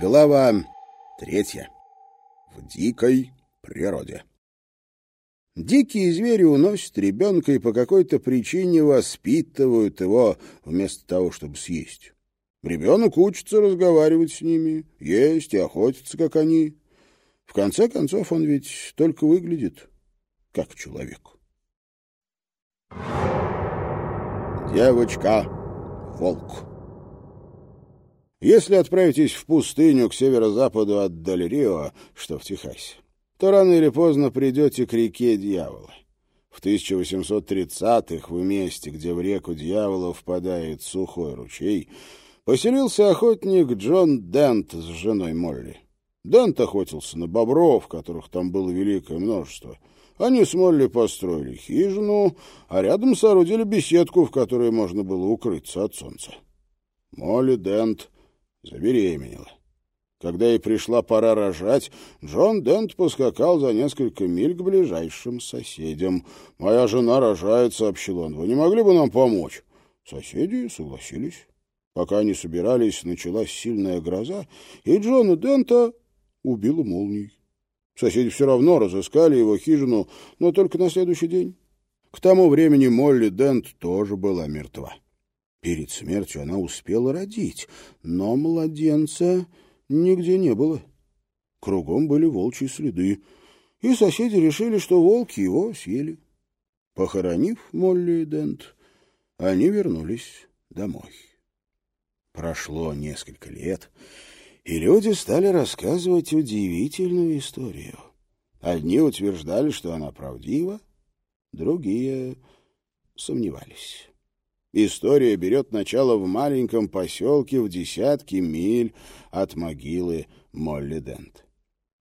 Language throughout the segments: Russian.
Глава третья. В дикой природе. Дикие звери уносят ребенка и по какой-то причине воспитывают его вместо того, чтобы съесть. Ребенок учится разговаривать с ними, есть и охотиться, как они. В конце концов, он ведь только выглядит как человек. Девочка-волк Если отправитесь в пустыню к северо-западу от Даль-Рио, что в Техасе, то рано или поздно придете к реке Дьявола. В 1830-х в месте, где в реку Дьявола впадает сухой ручей, поселился охотник Джон Дент с женой Молли. Дент охотился на бобров, которых там было великое множество. Они с Молли построили хижину, а рядом соорудили беседку, в которой можно было укрыться от солнца. Молли Дент забеременела. Когда ей пришла пора рожать, Джон Дент поскакал за несколько миль к ближайшим соседям. «Моя жена рожает», — сообщил он. «Вы не могли бы нам помочь?» Соседи согласились. Пока они собирались, началась сильная гроза, и Джона Дента убила молнией. Соседи все равно разыскали его хижину, но только на следующий день. К тому времени Молли Дент тоже была мертва. Перед смертью она успела родить, но младенца нигде не было. Кругом были волчьи следы, и соседи решили, что волки его съели. Похоронив Молли и Дент, они вернулись домой. Прошло несколько лет, и люди стали рассказывать удивительную историю. Одни утверждали, что она правдива, другие сомневались. История берет начало в маленьком поселке в десятки миль от могилы Молли Дент.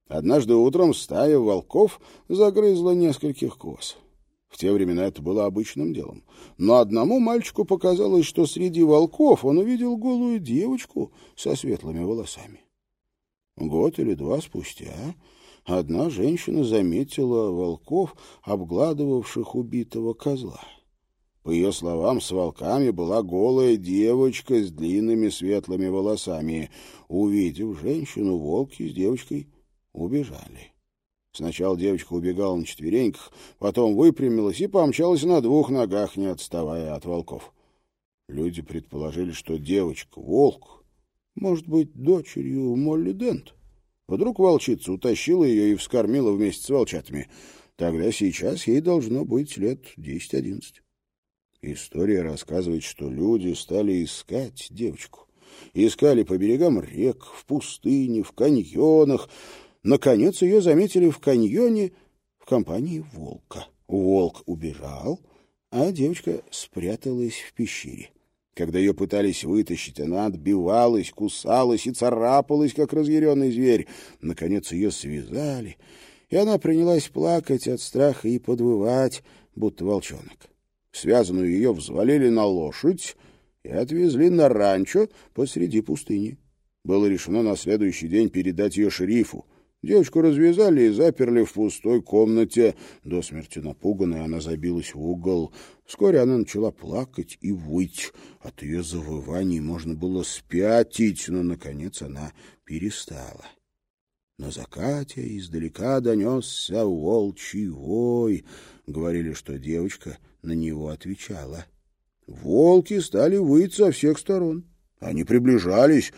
Однажды утром стая волков загрызла нескольких коз. В те времена это было обычным делом. Но одному мальчику показалось, что среди волков он увидел голую девочку со светлыми волосами. Год или два спустя одна женщина заметила волков, обгладывавших убитого козла. По ее словам, с волками была голая девочка с длинными светлыми волосами. Увидев женщину, волки с девочкой убежали. Сначала девочка убегала на четвереньках, потом выпрямилась и помчалась на двух ногах, не отставая от волков. Люди предположили, что девочка — волк, может быть дочерью Молли Дент. Вдруг волчица утащила ее и вскормила вместе с волчатами. Тогда сейчас ей должно быть лет десять-одиннадцать. История рассказывает, что люди стали искать девочку. Искали по берегам рек, в пустыне, в каньонах. Наконец ее заметили в каньоне в компании волка. Волк убежал, а девочка спряталась в пещере. Когда ее пытались вытащить, она отбивалась, кусалась и царапалась, как разъяренный зверь. Наконец ее связали, и она принялась плакать от страха и подвывать, будто волчонок. Связанную ее взвалили на лошадь и отвезли на ранчо посреди пустыни. Было решено на следующий день передать ее шерифу. Девочку развязали и заперли в пустой комнате. До смерти напуганная она забилась в угол. Вскоре она начала плакать и выть. От ее завываний можно было спятить, но, наконец, она перестала. На закате издалека донесся волчий вой. Говорили, что девочка на него отвечала. Волки стали выть со всех сторон. Они приближались.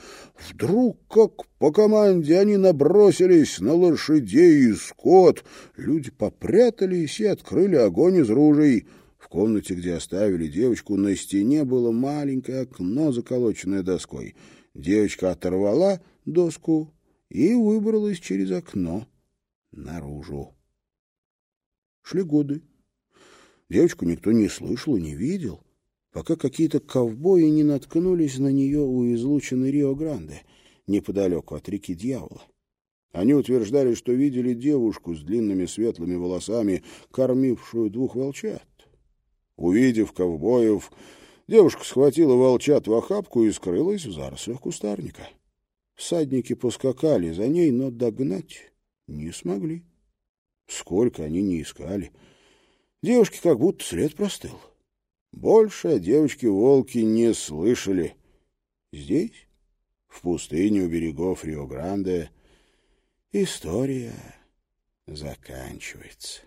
Вдруг, как по команде, они набросились на лошадей и скот. Люди попрятались и открыли огонь из ружей. В комнате, где оставили девочку, на стене было маленькое окно, заколоченное доской. Девочка оторвала доску и выбралась через окно наружу. Шли годы. Девочку никто не слышал и не видел, пока какие-то ковбои не наткнулись на нее у излучины Рио-Гранде, неподалеку от реки Дьявола. Они утверждали, что видели девушку с длинными светлыми волосами, кормившую двух волчат. Увидев ковбоев, девушка схватила волчат в охапку и скрылась в зарослях кустарника. Всадники поскакали за ней, но догнать не смогли. Сколько они не искали — Девушке как будто след простыл. Больше о девочке-волке не слышали. Здесь, в пустыне у берегов Рио-Гранде история заканчивается.